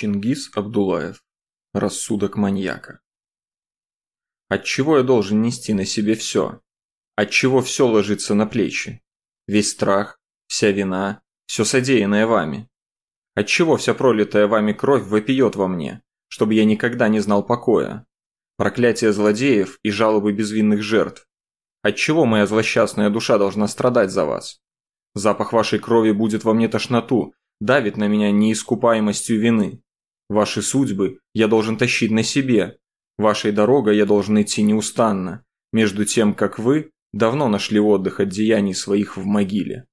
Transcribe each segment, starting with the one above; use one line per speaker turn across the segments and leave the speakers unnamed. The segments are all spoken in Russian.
Чингис Абдулаев. Рассудок маньяка. Отчего я должен нести на себе все? Отчего все ложится на плечи? Весь страх, вся вина, все содеянное вами? Отчего вся пролитая вами кровь вопиет во мне, чтобы я никогда не знал покоя? Проклятие злодеев и жалобы безвинных жертв. Отчего моя злосчастная душа должна страдать за вас? Запах вашей крови будет во мне тошноту, давит на меня неискупаемостью вины. Ваши судьбы я должен тащить на себе. Вашей дорогой я должен идти неустанно, между тем, как вы давно нашли отдых от деяний своих в могиле.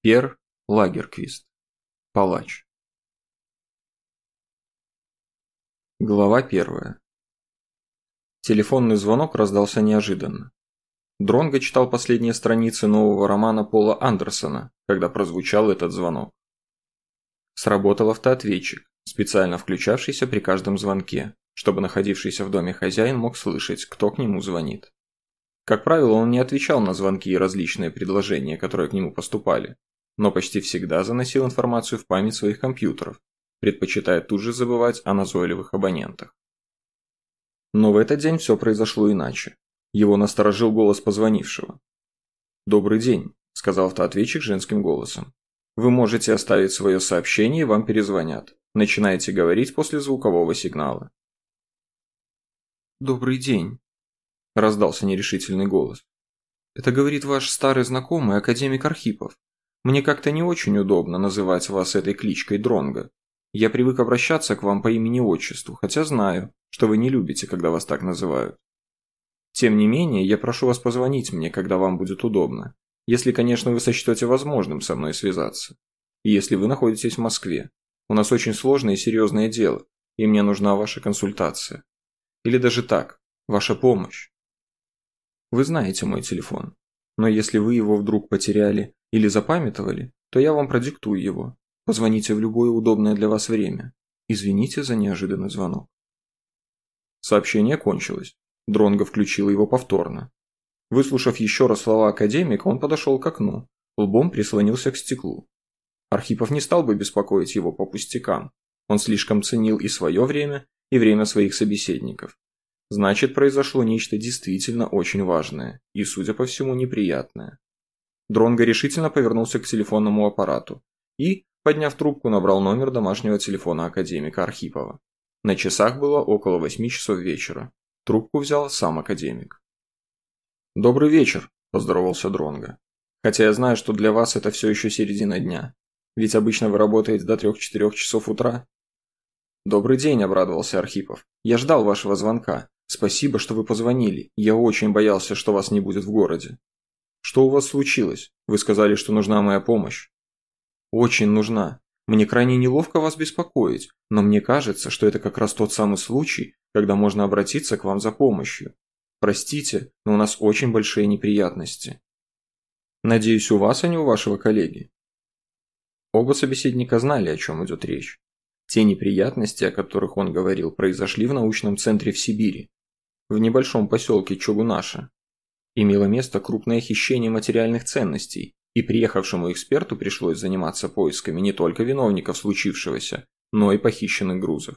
Пер Лагерквист. Палач. Глава первая. Телефонный звонок раздался неожиданно. Дронго читал последние страницы нового романа Пола Андерсона, когда прозвучал этот звонок. Сработал автоответчик, специально включавшийся при каждом звонке, чтобы находившийся в доме хозяин мог слышать, кто к нему звонит. Как правило, он не отвечал на звонки и различные предложения, которые к нему поступали, но почти всегда заносил информацию в память своих компьютеров, предпочитая тут же забывать о назойливых абонентах. Но в этот день все произошло иначе. Его насторожил голос позвонившего. «Добрый день», – сказал автоответчик женским голосом. «Вы можете оставить свое сообщение, и вам перезвонят. Начинайте говорить после звукового сигнала». «Добрый день», – раздался нерешительный голос. «Это говорит ваш старый знакомый, академик Архипов. Мне как-то не очень удобно называть вас этой кличкой Дронга. Я привык обращаться к вам по имени-отчеству, хотя знаю, что вы не любите, когда вас так называют. Тем не менее, я прошу вас позвонить мне, когда вам будет удобно. Если, конечно, вы сочтете возможным со мной связаться. И если вы находитесь в Москве. У нас очень сложное и серьезное дело, и мне нужна ваша консультация. Или даже так, ваша помощь. Вы знаете мой телефон. Но если вы его вдруг потеряли или запамятовали, то я вам продиктую его. Позвоните в любое удобное для вас время. Извините за неожиданный звонок. Сообщение кончилось. Дронго включил его повторно. Выслушав еще раз слова академика, он подошел к окну, лбом прислонился к стеклу. Архипов не стал бы беспокоить его по пустякам. Он слишком ценил и свое время, и время своих собеседников. Значит, произошло нечто действительно очень важное и, судя по всему, неприятное. Дронго решительно повернулся к телефонному аппарату и, подняв трубку, набрал номер домашнего телефона академика Архипова. На часах было около восьми часов вечера. Трубку взял сам академик. «Добрый вечер», – поздоровался Дронго. «Хотя я знаю, что для вас это все еще середина дня. Ведь обычно вы работаете до трех-четырех часов утра». «Добрый день», – обрадовался Архипов. «Я ждал вашего звонка. Спасибо, что вы позвонили. Я очень боялся, что вас не будет в городе». «Что у вас случилось? Вы сказали, что нужна моя помощь». «Очень нужна. Мне крайне неловко вас беспокоить, но мне кажется, что это как раз тот самый случай, когда можно обратиться к вам за помощью. Простите, но у нас очень большие неприятности. Надеюсь, у вас, а не у вашего коллеги. Оба собеседника знали, о чем идет речь. Те неприятности, о которых он говорил, произошли в научном центре в Сибири, в небольшом поселке Чогунаша. Имело место крупное хищение материальных ценностей, и приехавшему эксперту пришлось заниматься поисками не только виновников случившегося, но и похищенных грузов.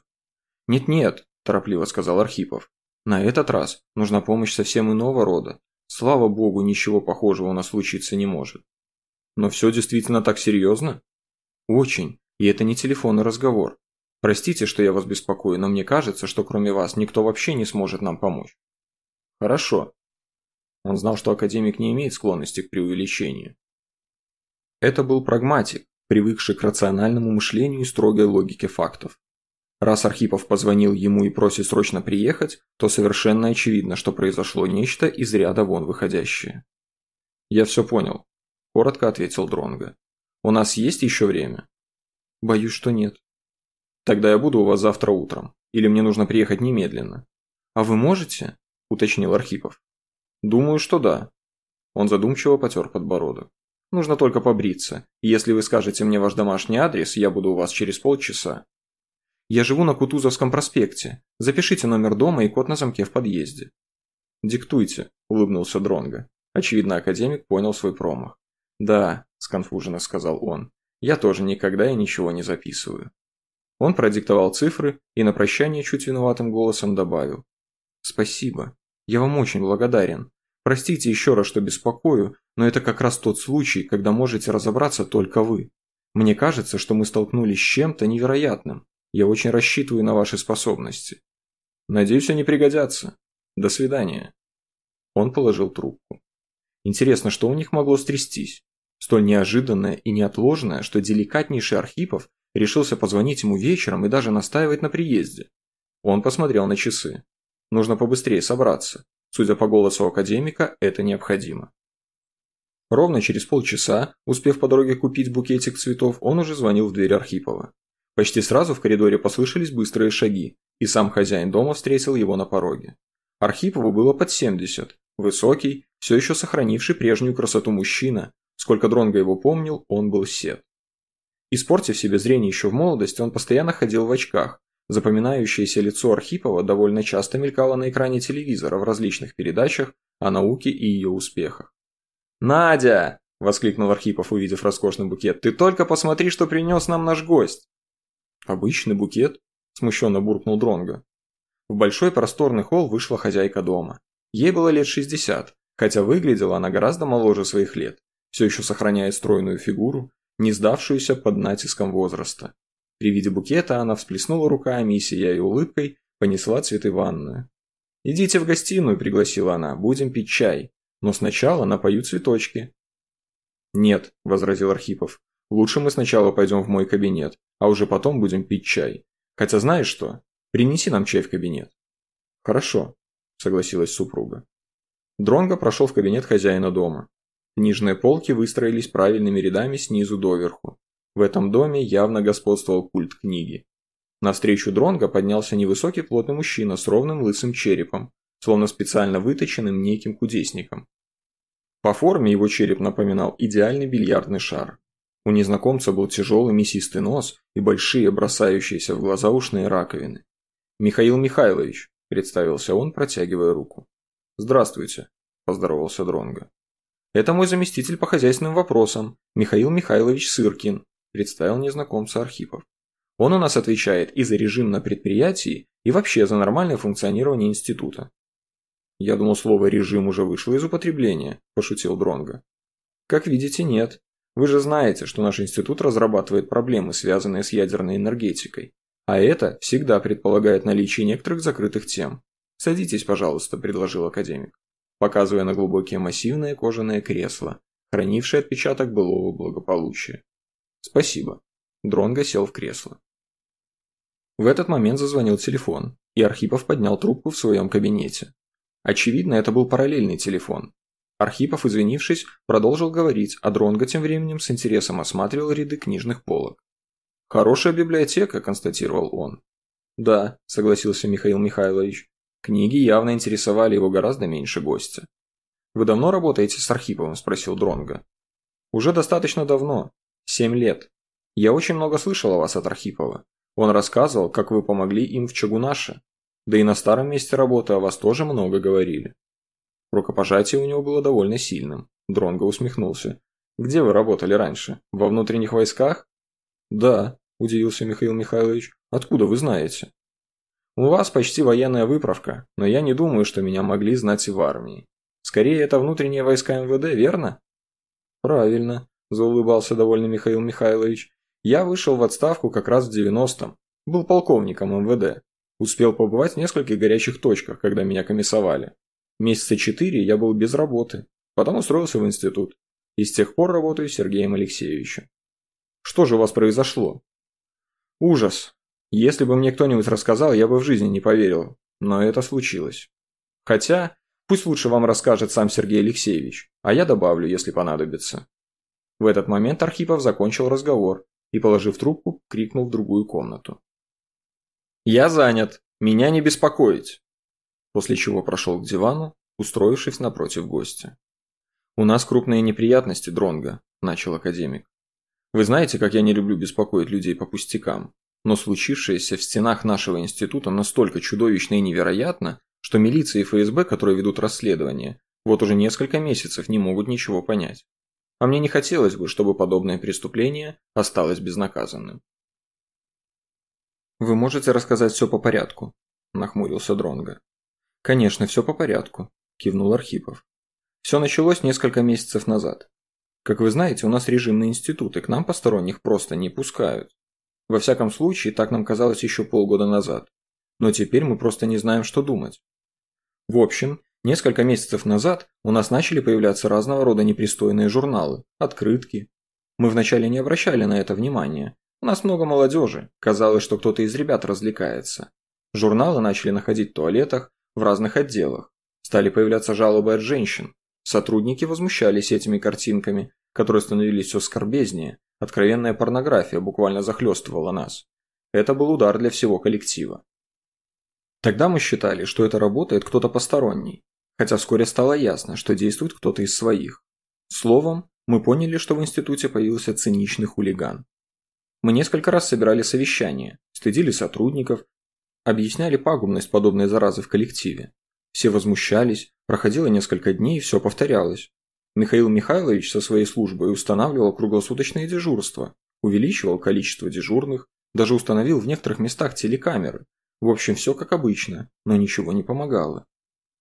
«Нет-нет», – торопливо сказал Архипов, – «на этот раз нужна помощь совсем иного рода. Слава богу, ничего похожего у нас случиться не может». «Но все действительно так серьезно?» «Очень, и это не телефонный разговор. Простите, что я вас беспокою, но мне кажется, что кроме вас никто вообще не сможет нам помочь». «Хорошо». Он знал, что академик не имеет склонности к преувеличению. Это был прагматик, привыкший к рациональному мышлению и строгой логике фактов. Раз Архипов позвонил ему и просит срочно приехать, то совершенно очевидно, что произошло нечто из ряда вон выходящее. «Я все понял», – коротко ответил Дронго. «У нас есть еще время?» «Боюсь, что нет». «Тогда я буду у вас завтра утром. Или мне нужно приехать немедленно?» «А вы можете?» – уточнил Архипов. «Думаю, что да». Он задумчиво потер подбородок. Нужно только побриться. Если вы скажете мне ваш домашний адрес, я буду у вас через полчаса. Я живу на Кутузовском проспекте. Запишите номер дома и код на замке в подъезде. Диктуйте, улыбнулся Дронго. Очевидно, академик понял свой промах. Да, сконфуженно сказал он. Я тоже никогда и ничего не записываю. Он продиктовал цифры и на прощание чуть виноватым голосом добавил. «Спасибо. Я вам очень благодарен. Простите еще раз, что беспокою, но это как раз тот случай, когда можете разобраться только вы. Мне кажется, что мы столкнулись с чем-то невероятным. Я очень рассчитываю на ваши способности. Надеюсь, они пригодятся. До свидания». Он положил трубку. Интересно, что у них могло стрястись? Столь неожиданное и неотложное, что деликатнейший Архипов решился позвонить ему вечером и даже настаивать на приезде. Он посмотрел на часы. Нужно побыстрее собраться. Судя по голосу академика, это необходимо. Ровно через полчаса, успев по дороге купить букетик цветов, он уже звонил в дверь Архипова. Почти сразу в коридоре послышались быстрые шаги, и сам хозяин дома встретил его на пороге. Архипову было под 70, высокий, все еще сохранивший прежнюю красоту мужчина, сколько Дронго его помнил, он был сед. Испортив себе зрение еще в молодости, он постоянно ходил в очках, Запоминающееся лицо Архипова довольно часто мелькало на экране телевизора в различных передачах о науке и ее успехах. «Надя!» – воскликнул Архипов, увидев роскошный букет. «Ты только посмотри, что принес нам наш гость!» «Обычный букет?» – смущенно буркнул Дронго. В большой просторный холл вышла хозяйка дома. Ей было лет 60, хотя выглядела она гораздо моложе своих лет, все еще сохраняя стройную фигуру, не сдавшуюся под натиском возраста. При виде букета она всплеснула руками и, сияя улыбкой, понесла цветы в ванную. «Идите в гостиную», – пригласила она, – «будем пить чай. Но сначала напою цветочки». «Нет», – возразил Архипов, – «лучше мы сначала пойдем в мой кабинет, а уже потом будем пить чай. Хотя знаешь что? Принеси нам чай в кабинет». «Хорошо», – согласилась супруга. Дронго прошел в кабинет хозяина дома. Книжные полки выстроились правильными рядами снизу доверху. В этом доме явно господствовал культ книги. Навстречу Дронго поднялся невысокий плотный мужчина с ровным лысым черепом, словно специально выточенным неким кудесником. По форме его череп напоминал идеальный бильярдный шар. У незнакомца был тяжелый мясистый нос и большие бросающиеся в глаза ушные раковины. «Михаил Михайлович», – представился он, протягивая руку. «Здравствуйте», – поздоровался Дронго. «Это мой заместитель по хозяйственным вопросам, Михаил Михайлович Сыркин», представил незнакомца Архипов. Он у нас отвечает и за режим на предприятии, и вообще за нормальное функционирование института. Я думал, слово «режим» уже вышло из употребления, пошутил Дронга. Как видите, нет. Вы же знаете, что наш институт разрабатывает проблемы, связанные с ядерной энергетикой. А это всегда предполагает наличие некоторых закрытых тем. Садитесь, пожалуйста, предложил академик, показывая на глубокие массивные кожаные кресла, хранившие отпечаток былого благополучия. «Спасибо». Дронго сел в кресло. В этот момент зазвонил телефон, и Архипов поднял трубку в своем кабинете. Очевидно, это был параллельный телефон. Архипов, извинившись, продолжил говорить, а Дронго тем временем с интересом осматривал ряды книжных полок. «Хорошая библиотека», – констатировал он. «Да», – согласился Михаил Михайлович. Книги явно интересовали его гораздо меньше гостя. «Вы давно работаете с Архиповым?» – спросил Дронго. «Уже достаточно давно. Семь лет. Я очень много слышал о вас от Архипова. Он рассказывал, как вы помогли им в Чагунаше. Да и на старом месте работы о вас тоже много говорили. Рукопожатие у него было довольно сильным. Дронго усмехнулся. «Где вы работали раньше? Во внутренних войсках?» «Да», – удивился Михаил Михайлович. «Откуда вы знаете?» «У вас почти военная выправка, но я не думаю, что меня могли знать и в армии. Скорее, это внутренние войска МВД, верно?» «Правильно. – заулыбался довольный Михаил Михайлович. «Я вышел в отставку как раз в 90-м. Был полковником МВД. Успел побывать в нескольких горячих точках, когда меня комиссовали. Месяца четыре я был без работы. Потом устроился в институт. И с тех пор работаю с Сергеем Алексеевичем. Что же у вас произошло? Ужас. Если бы мне кто-нибудь рассказал, я бы в жизни не поверил. Но это случилось. Хотя, пусть лучше вам расскажет сам Сергей Алексеевич, а я добавлю, если понадобится. В этот момент Архипов закончил разговор и, положив трубку, крикнул в другую комнату. «Я занят! Меня не беспокоить!» После чего прошел к дивану, устроившись напротив гостя. «У нас крупные неприятности, Дронга, начал академик. «Вы знаете, как я не люблю беспокоить людей по пустякам, но случившееся в стенах нашего института настолько чудовищно и невероятно, что милиция и ФСБ, которые ведут расследование, вот уже несколько месяцев не могут ничего понять. А мне не хотелось бы, чтобы подобное преступление осталось безнаказанным. Вы можете рассказать все по порядку, нахмурился Дронга. Конечно, все по порядку, кивнул Архипов. Все началось несколько месяцев назад. Как вы знаете, у нас режимный институт, и к нам посторонних просто не пускают. Во всяком случае, так нам казалось еще полгода назад. Но теперь мы просто не знаем, что думать. В общем, несколько месяцев назад у нас начали появляться разного рода непристойные журналы, открытки. Мы вначале не обращали на это внимания. У нас много молодежи, казалось, что кто-то из ребят развлекается. Журналы начали находить в туалетах, в разных отделах. Стали появляться жалобы от женщин. Сотрудники возмущались этими картинками, которые становились все скорбезнее. Откровенная порнография буквально захлестывала нас. Это был удар для всего коллектива. Тогда мы считали, что это работает кто-то посторонний, хотя вскоре стало ясно, что действует кто-то из своих. Словом, мы поняли, что в институте появился циничный хулиган. Мы несколько раз собирали совещания, стыдили сотрудников, объясняли пагубность подобной заразы в коллективе. Все возмущались, проходило несколько дней и все повторялось. Михаил Михайлович со своей службой устанавливал круглосуточные дежурства, увеличивал количество дежурных, даже установил в некоторых местах телекамеры, в общем, все как обычно, но ничего не помогало.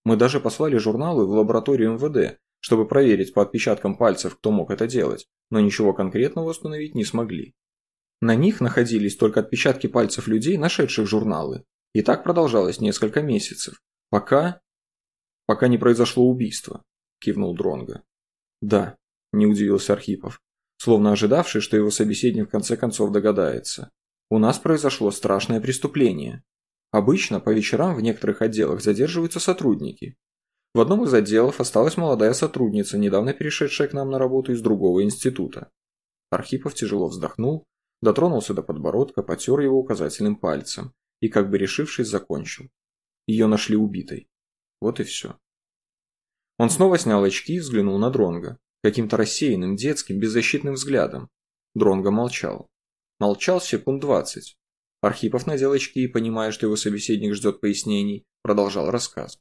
Мы даже послали журналы в лабораторию МВД, чтобы проверить по отпечаткам пальцев, кто мог это делать, но ничего конкретного установить не смогли. На них находились только отпечатки пальцев людей, нашедших журналы. И так продолжалось несколько месяцев, пока... пока не произошло убийство, кивнул Дронга. Да, не удивился Архипов, словно ожидавший, что его собеседник в конце концов догадается. У нас произошло страшное преступление. Обычно по вечерам в некоторых отделах задерживаются сотрудники. В одном из отделов осталась молодая сотрудница, недавно перешедшая к нам на работу из другого института. Архипов тяжело вздохнул, дотронулся до подбородка, потер его указательным пальцем и, как бы решившись, закончил. Ее нашли убитой. Вот и все. Он снова снял очки и взглянул на Дронга каким-то рассеянным, детским, беззащитным взглядом. Дронга молчал. Молчал секунд двадцать, Архипов надел очки и, понимая, что его собеседник ждет пояснений, продолжал рассказ.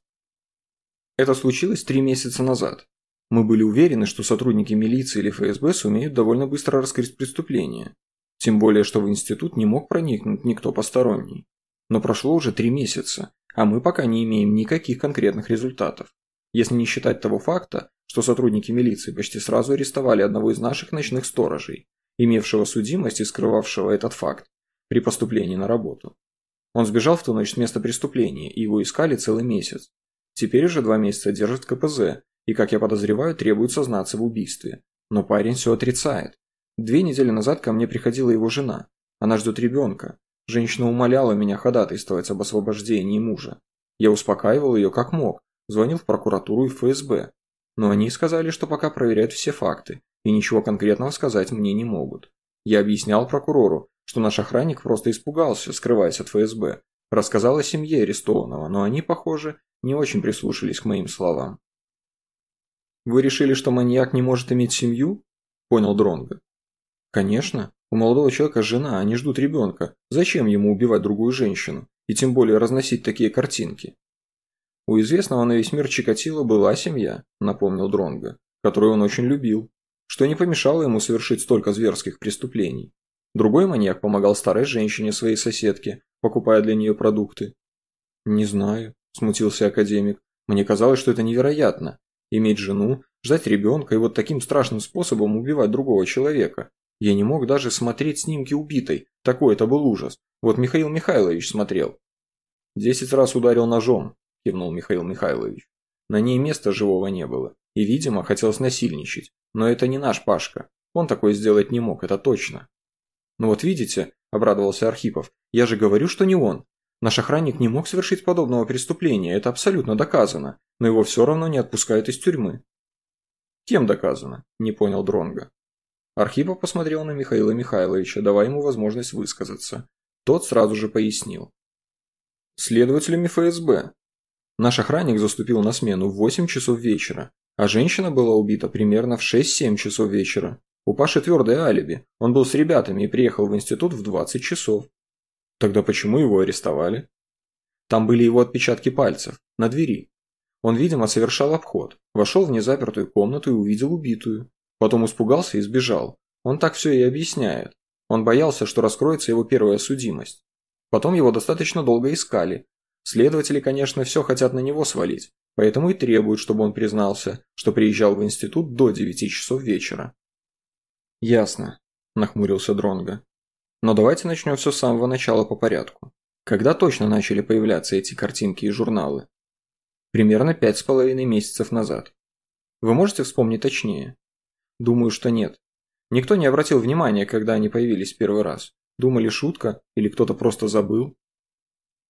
Это случилось три месяца назад. Мы были уверены, что сотрудники милиции или ФСБ сумеют довольно быстро раскрыть преступление. Тем более, что в институт не мог проникнуть никто посторонний. Но прошло уже три месяца, а мы пока не имеем никаких конкретных результатов. Если не считать того факта, что сотрудники милиции почти сразу арестовали одного из наших ночных сторожей, имевшего судимость и скрывавшего этот факт, при поступлении на работу. Он сбежал в ту ночь с места преступления, и его искали целый месяц. Теперь уже два месяца держат КПЗ, и, как я подозреваю, требует сознаться в убийстве. Но парень все отрицает. Две недели назад ко мне приходила его жена. Она ждет ребенка. Женщина умоляла меня ходатайствовать об освобождении мужа. Я успокаивал ее как мог, звонил в прокуратуру и ФСБ. Но они сказали, что пока проверяют все факты, и ничего конкретного сказать мне не могут. Я объяснял прокурору, что наш охранник просто испугался, скрываясь от ФСБ. Рассказал о семье арестованного, но они, похоже, не очень прислушались к моим словам. «Вы решили, что маньяк не может иметь семью?» – понял Дронго. «Конечно. У молодого человека жена, они ждут ребенка. Зачем ему убивать другую женщину? И тем более разносить такие картинки?» «У известного на весь мир Чикатило была семья», – напомнил Дронго, которую он очень любил, что не помешало ему совершить столько зверских преступлений. Другой маньяк помогал старой женщине своей соседке, покупая для нее продукты. «Не знаю», – смутился академик. «Мне казалось, что это невероятно. Иметь жену, ждать ребенка и вот таким страшным способом убивать другого человека. Я не мог даже смотреть снимки убитой. Такой это был ужас. Вот Михаил Михайлович смотрел». «Десять раз ударил ножом», – кивнул Михаил Михайлович. На ней места живого не было. И, видимо, хотел снасильничать. Но это не наш Пашка. Он такое сделать не мог, это точно. «Ну вот видите», – обрадовался Архипов, – «я же говорю, что не он. Наш охранник не мог совершить подобного преступления, это абсолютно доказано, но его все равно не отпускают из тюрьмы». «Кем доказано?» – не понял Дронга. Архипов посмотрел на Михаила Михайловича, давая ему возможность высказаться. Тот сразу же пояснил. «Следователями ФСБ. Наш охранник заступил на смену в 8 часов вечера, а женщина была убита примерно в 6-7 часов вечера. У Паши твердое алиби. Он был с ребятами и приехал в институт в 20 часов. Тогда почему его арестовали? Там были его отпечатки пальцев, на двери. Он, видимо, совершал обход, вошел в незапертую комнату и увидел убитую. Потом испугался и сбежал. Он так все и объясняет. Он боялся, что раскроется его первая судимость. Потом его достаточно долго искали. Следователи, конечно, все хотят на него свалить, поэтому и требуют, чтобы он признался, что приезжал в институт до 9 часов вечера. «Ясно», – нахмурился Дронго. «Но давайте начнем все с самого начала по порядку. Когда точно начали появляться эти картинки и журналы?» «Примерно пять с половиной месяцев назад. Вы можете вспомнить точнее?» «Думаю, что нет. Никто не обратил внимания, когда они появились первый раз. Думали, шутка или кто-то просто забыл?»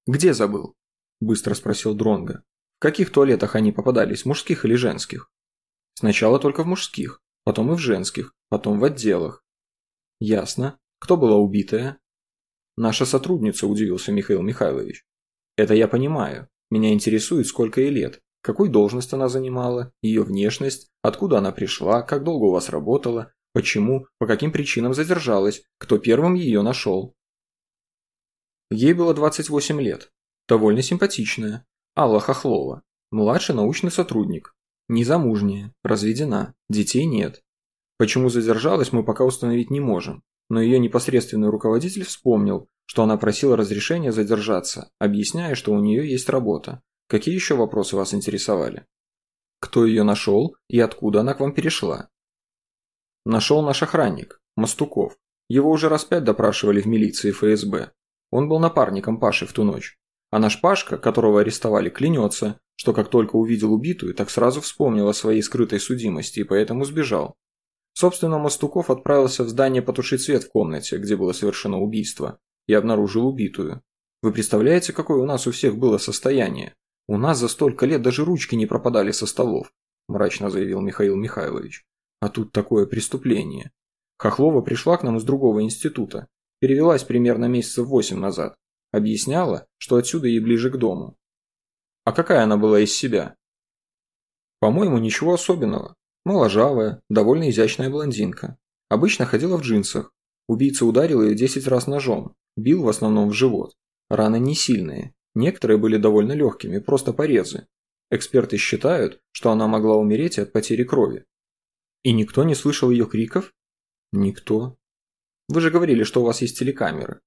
«Где забыл?» – быстро спросил Дронго. «В каких туалетах они попадались, мужских или женских?» «Сначала только в мужских, потом и в женских, потом в отделах». «Ясно. Кто была убитая?» «Наша сотрудница», – удивился Михаил Михайлович. «Это я понимаю. Меня интересует, сколько ей лет, какую должность она занимала, ее внешность, откуда она пришла, как долго у вас работала, почему, по каким причинам задержалась, кто первым ее нашел. Ей было 28 лет. Довольно симпатичная. Алла Хохлова. Младший научный сотрудник. Незамужняя. Разведена. Детей нет. Почему задержалась, мы пока установить не можем. Но ее непосредственный руководитель вспомнил, что она просила разрешения задержаться, объясняя, что у нее есть работа. Какие еще вопросы вас интересовали? Кто ее нашел и откуда она к вам перешла? Нашел наш охранник, Мастуков. Его уже раз пять допрашивали в милиции ФСБ. Он был напарником Паши в ту ночь. А наш Пашка, которого арестовали, клянется, что как только увидел убитую, так сразу вспомнил о своей скрытой судимости и поэтому сбежал. Собственно, Мастуков отправился в здание потушить свет в комнате, где было совершено убийство, и обнаружил убитую. Вы представляете, какое у нас у всех было состояние? У нас за столько лет даже ручки не пропадали со столов, мрачно заявил Михаил Михайлович. А тут такое преступление. Хохлова пришла к нам из другого института. Перевелась примерно месяцев восемь назад. Объясняла, что отсюда ей ближе к дому. А какая она была из себя? По-моему, ничего особенного. Моложавая, довольно изящная блондинка. Обычно ходила в джинсах. Убийца ударил ее десять раз ножом. Бил в основном в живот. Раны не сильные. Некоторые были довольно легкими, просто порезы. Эксперты считают, что она могла умереть от потери крови. И никто не слышал ее криков? Никто. Вы же говорили, что у вас есть телекамеры.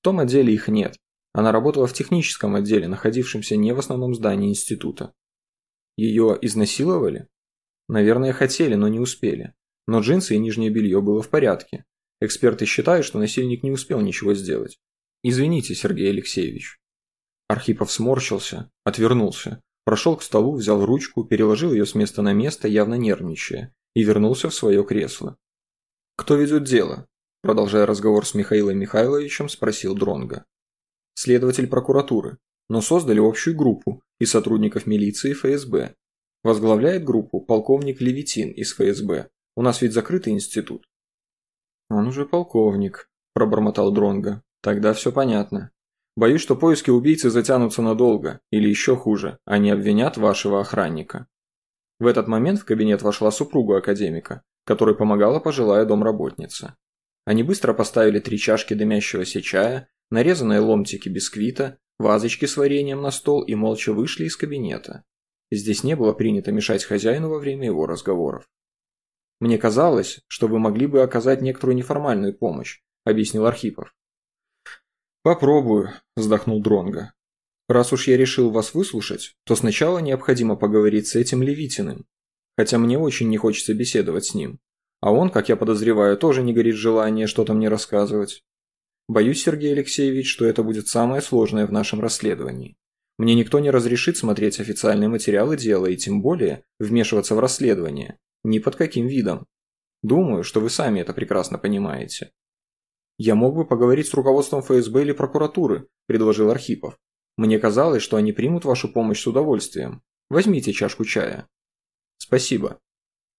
В том отделе их нет. Она работала в техническом отделе, находившемся не в основном здании института. Ее изнасиловали? Наверное, хотели, но не успели. Но джинсы и нижнее белье было в порядке. Эксперты считают, что насильник не успел ничего сделать. Извините, Сергей Алексеевич. Архипов сморщился, отвернулся, прошел к столу, взял ручку, переложил ее с места на место, явно нервничая, и вернулся в свое кресло. «Кто ведет дело?» Продолжая разговор с Михаилом Михайловичем, спросил Дронга. «Следователь прокуратуры, но создали общую группу из сотрудников милиции и ФСБ. Возглавляет группу полковник Левитин из ФСБ. У нас ведь закрытый институт». «Он уже полковник», – пробормотал Дронга. «Тогда все понятно. Боюсь, что поиски убийцы затянутся надолго, или еще хуже, они обвинят вашего охранника». В этот момент в кабинет вошла супруга академика, которой помогала пожилая домработница. Они быстро поставили три чашки дымящегося чая, нарезанные ломтики бисквита, вазочки с вареньем на стол и молча вышли из кабинета. Здесь не было принято мешать хозяину во время его разговоров. «Мне казалось, что вы могли бы оказать некоторую неформальную помощь», – объяснил Архипов. «Попробую», – вздохнул Дронга. Раз уж я решил вас выслушать, то сначала необходимо поговорить с этим Левитиным. Хотя мне очень не хочется беседовать с ним. А он, как я подозреваю, тоже не горит желание что-то мне рассказывать. Боюсь, Сергей Алексеевич, что это будет самое сложное в нашем расследовании. Мне никто не разрешит смотреть официальные материалы дела и тем более вмешиваться в расследование. Ни под каким видом. Думаю, что вы сами это прекрасно понимаете. Я мог бы поговорить с руководством ФСБ или прокуратуры, предложил Архипов. Мне казалось, что они примут вашу помощь с удовольствием. Возьмите чашку чая. Спасибо.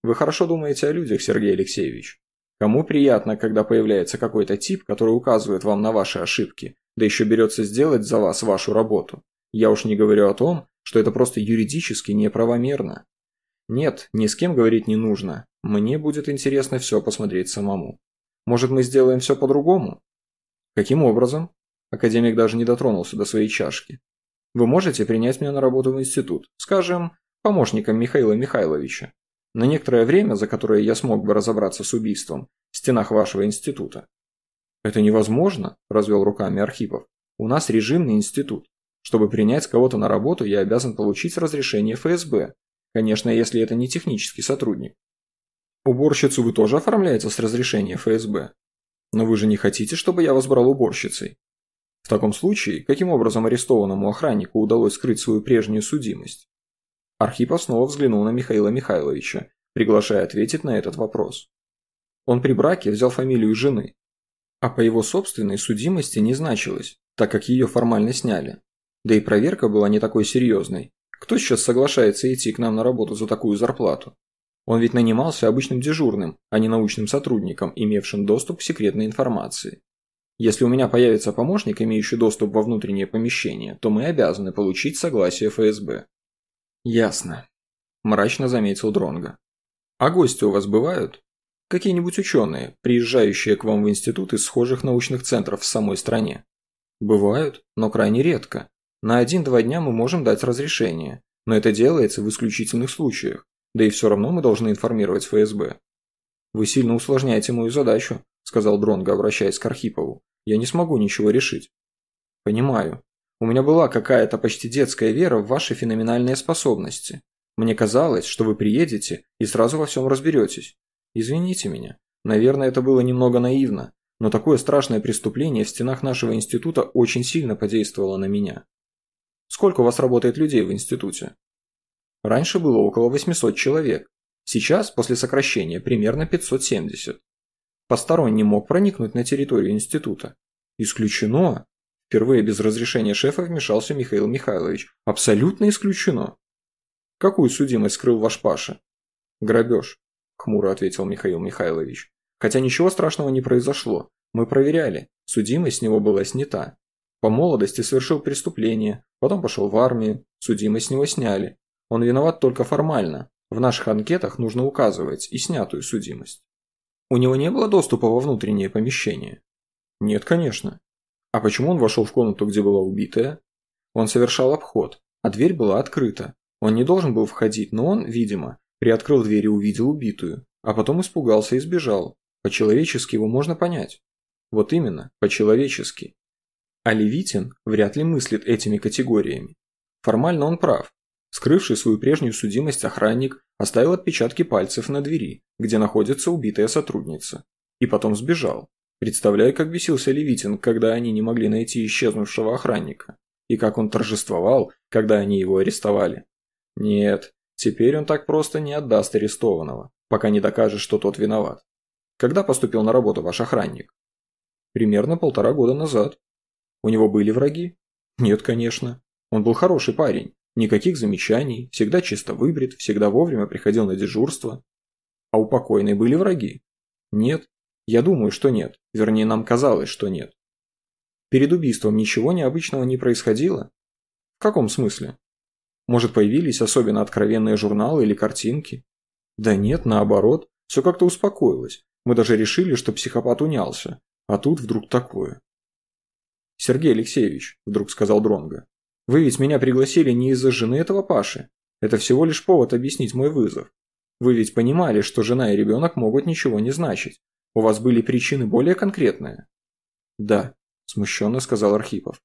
Вы хорошо думаете о людях, Сергей Алексеевич. Кому приятно, когда появляется какой-то тип, который указывает вам на ваши ошибки, да еще берется сделать за вас вашу работу. Я уж не говорю о том, что это просто юридически неправомерно. Нет, ни с кем говорить не нужно. Мне будет интересно все посмотреть самому. Может, мы сделаем все по-другому? Каким образом? Академик даже не дотронулся до своей чашки. Вы можете принять меня на работу в институт, скажем, помощником Михаила Михайловича, на некоторое время, за которое я смог бы разобраться с убийством в стенах вашего института. Это невозможно, развел руками Архипов. У нас режимный институт. Чтобы принять кого-то на работу, я обязан получить разрешение ФСБ. Конечно, если это не технический сотрудник. Уборщицу вы тоже оформляете с разрешения ФСБ? Но вы же не хотите, чтобы я вас брал уборщицей? В таком случае, каким образом арестованному охраннику удалось скрыть свою прежнюю судимость? Архипов снова взглянул на Михаила Михайловича, приглашая ответить на этот вопрос. Он при браке взял фамилию жены, а по его собственной судимости не значилось, так как ее формально сняли. Да и проверка была не такой серьезной. Кто сейчас соглашается идти к нам на работу за такую зарплату? Он ведь нанимался обычным дежурным, а не научным сотрудником, имевшим доступ к секретной информации. Если у меня появится помощник, имеющий доступ во внутреннее помещение, то мы обязаны получить согласие ФСБ. Ясно. Мрачно заметил Дронга. А гости у вас бывают? Какие-нибудь ученые, приезжающие к вам в институт из схожих научных центров в самой стране? Бывают, но крайне редко. На один-два дня мы можем дать разрешение, но это делается в исключительных случаях, да и все равно мы должны информировать ФСБ. «Вы сильно усложняете мою задачу», – сказал Дронго, обращаясь к Архипову. «Я не смогу ничего решить». «Понимаю. У меня была какая-то почти детская вера в ваши феноменальные способности. Мне казалось, что вы приедете и сразу во всем разберетесь. Извините меня. Наверное, это было немного наивно, но такое страшное преступление в стенах нашего института очень сильно подействовало на меня. Сколько у вас работает людей в институте? Раньше было около 800 человек. Сейчас, после сокращения, примерно 570. Посторонний мог проникнуть на территорию института. Исключено. Впервые без разрешения шефа вмешался Михаил Михайлович. Абсолютно исключено. Какую судимость скрыл ваш Паша? Грабеж, хмуро ответил Михаил Михайлович. Хотя ничего страшного не произошло. Мы проверяли. Судимость с него была снята. По молодости совершил преступление, потом пошел в армию, судимость с него сняли. Он виноват только формально. В наших анкетах нужно указывать и снятую судимость. У него не было доступа во внутреннее помещение? Нет, конечно. А почему он вошел в комнату, где была убитая? Он совершал обход, а дверь была открыта. Он не должен был входить, но он, видимо, приоткрыл дверь и увидел убитую, а потом испугался и сбежал. По-человечески его можно понять. Вот именно, по-человечески. А Левитин вряд ли мыслит этими категориями. Формально он прав. Скрывший свою прежнюю судимость охранник оставил отпечатки пальцев на двери, где находится убитая сотрудница. И потом сбежал. Представляю, как бесился Левитин, когда они не могли найти исчезнувшего охранника. И как он торжествовал, когда они его арестовали. Нет, теперь он так просто не отдаст арестованного, пока не докажет, что тот виноват. Когда поступил на работу ваш охранник? Примерно полтора года назад. У него были враги? Нет, конечно. Он был хороший парень. Никаких замечаний, всегда чисто выбрит, всегда вовремя приходил на дежурство. А у покойной были враги? Нет. Я думаю, что нет. Вернее, нам казалось, что нет. Перед убийством ничего необычного не происходило? В каком смысле? Может, появились особенно откровенные журналы или картинки? Да нет, наоборот, все как-то успокоилось. Мы даже решили, что психопат унялся. А тут вдруг такое. «Сергей Алексеевич», – вдруг сказал Дронго, – «вы ведь меня пригласили не из-за жены этого Паши. Это всего лишь повод объяснить мой вызов. Вы ведь понимали, что жена и ребенок могут ничего не значить. У вас были причины более конкретные?» «Да», – смущенно сказал Архипов.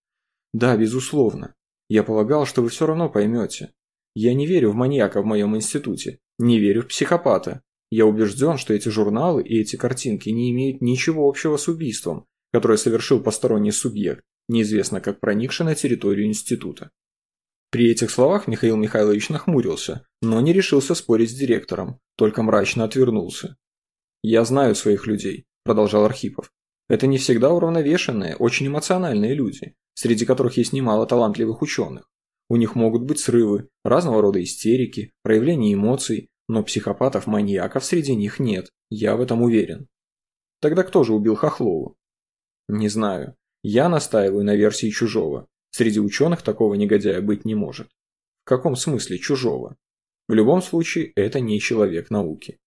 «Да, безусловно. Я полагал, что вы все равно поймете. Я не верю в маньяка в моем институте, не верю в психопата. Я убежден, что эти журналы и эти картинки не имеют ничего общего с убийством, которое совершил посторонний субъект, неизвестно как проникший на территорию института. При этих словах Михаил Михайлович нахмурился, но не решился спорить с директором, только мрачно отвернулся. «Я знаю своих людей», – продолжал Архипов. «Это не всегда уравновешенные, очень эмоциональные люди, среди которых есть немало талантливых ученых. У них могут быть срывы, разного рода истерики, проявления эмоций, но психопатов-маньяков среди них нет, я в этом уверен. Тогда кто же убил Хохлову? Не знаю. Я настаиваю на версии чужого. Среди ученых такого негодяя быть не может. В каком смысле чужого? В любом случае, это не человек науки.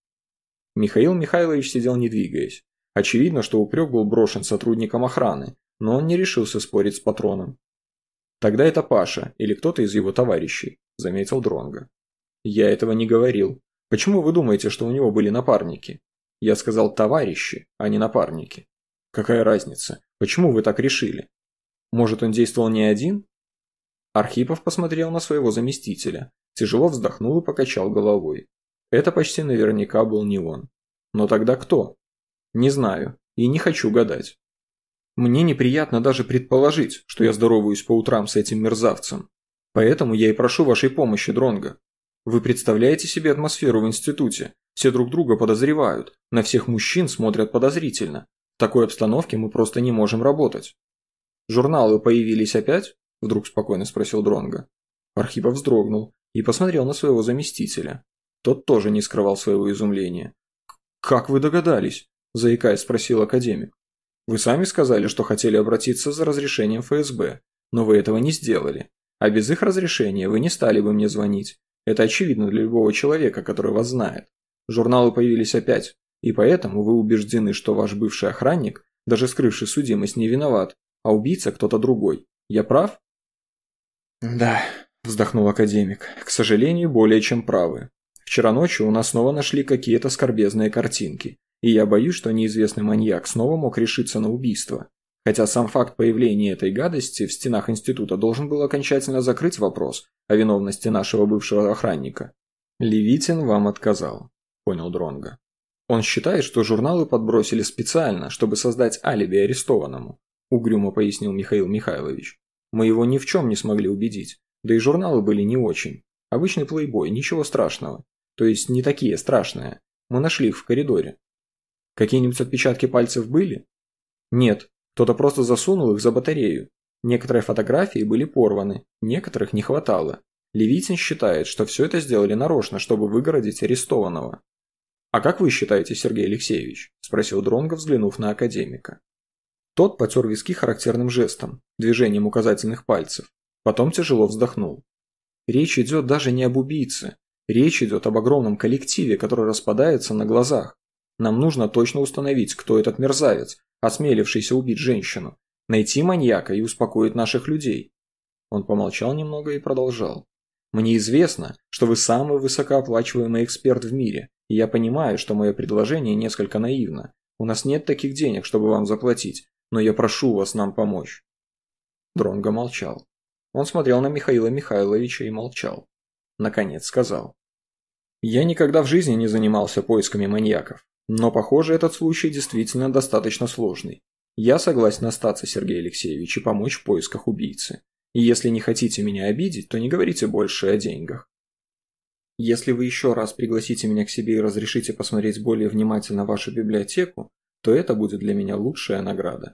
Михаил Михайлович сидел не двигаясь. Очевидно, что упрек был брошен сотрудникам охраны, но он не решился спорить с патроном. «Тогда это Паша или кто-то из его товарищей», – заметил Дронга. «Я этого не говорил. Почему вы думаете, что у него были напарники?» «Я сказал товарищи, а не напарники». «Какая разница? Почему вы так решили?» Может, он действовал не один? Архипов посмотрел на своего заместителя, тяжело вздохнул и покачал головой. Это почти наверняка был не он. Но тогда кто? Не знаю и не хочу гадать. Мне неприятно даже предположить, что я здороваюсь по утрам с этим мерзавцем. Поэтому я и прошу вашей помощи, Дронго. Вы представляете себе атмосферу в институте? Все друг друга подозревают, на всех мужчин смотрят подозрительно. Такой обстановке мы просто не можем работать. Журналы появились опять? Вдруг спокойно спросил Дронго. Архипов вздрогнул и посмотрел на своего заместителя. Тот тоже не скрывал своего изумления. «Как вы догадались?» – заикаясь спросил академик. «Вы сами сказали, что хотели обратиться за разрешением ФСБ, но вы этого не сделали. А без их разрешения вы не стали бы мне звонить. Это очевидно для любого человека, который вас знает. Журналы появились опять, и поэтому вы убеждены, что ваш бывший охранник, даже скрывший судимость, не виноват, а убийца кто-то другой. Я прав?» «Да», – вздохнул академик, – «к сожалению, более чем правы. Вчера ночью у нас снова нашли какие-то скорбезные картинки, и я боюсь, что неизвестный маньяк снова мог решиться на убийство. Хотя сам факт появления этой гадости в стенах института должен был окончательно закрыть вопрос о виновности нашего бывшего охранника. Левитин вам отказал, понял Дронга. Он считает, что журналы подбросили специально, чтобы создать алиби арестованному, угрюмо пояснил Михаил Михайлович. Мы его ни в чем не смогли убедить, да и журналы были не очень. Обычный плейбой, ничего страшного. То есть не такие страшные. Мы нашли их в коридоре. Какие-нибудь отпечатки пальцев были? Нет, кто-то просто засунул их за батарею. Некоторые фотографии были порваны, некоторых не хватало. Левитин считает, что все это сделали нарочно, чтобы выгородить арестованного. «А как вы считаете, Сергей Алексеевич?» – спросил Дронго, взглянув на академика. Тот потер виски характерным жестом, движением указательных пальцев. Потом тяжело вздохнул. Речь идет даже не об убийце. Речь идет об огромном коллективе, который распадается на глазах. Нам нужно точно установить, кто этот мерзавец, осмелившийся убить женщину, найти маньяка и успокоить наших людей. Он помолчал немного и продолжал. Мне известно, что вы самый высокооплачиваемый эксперт в мире, и я понимаю, что мое предложение несколько наивно. У нас нет таких денег, чтобы вам заплатить, но я прошу вас нам помочь. Дронго молчал. Он смотрел на Михаила Михайловича и молчал. Наконец сказал. Я никогда в жизни не занимался поисками маньяков. Но, похоже, этот случай действительно достаточно сложный. Я согласен остаться, Сергей Алексеевич, и помочь в поисках убийцы. Если не хотите меня обидеть, то не говорите больше о деньгах. Если вы еще раз пригласите меня к себе и разрешите посмотреть более внимательно вашу библиотеку, то это будет для меня лучшая награда.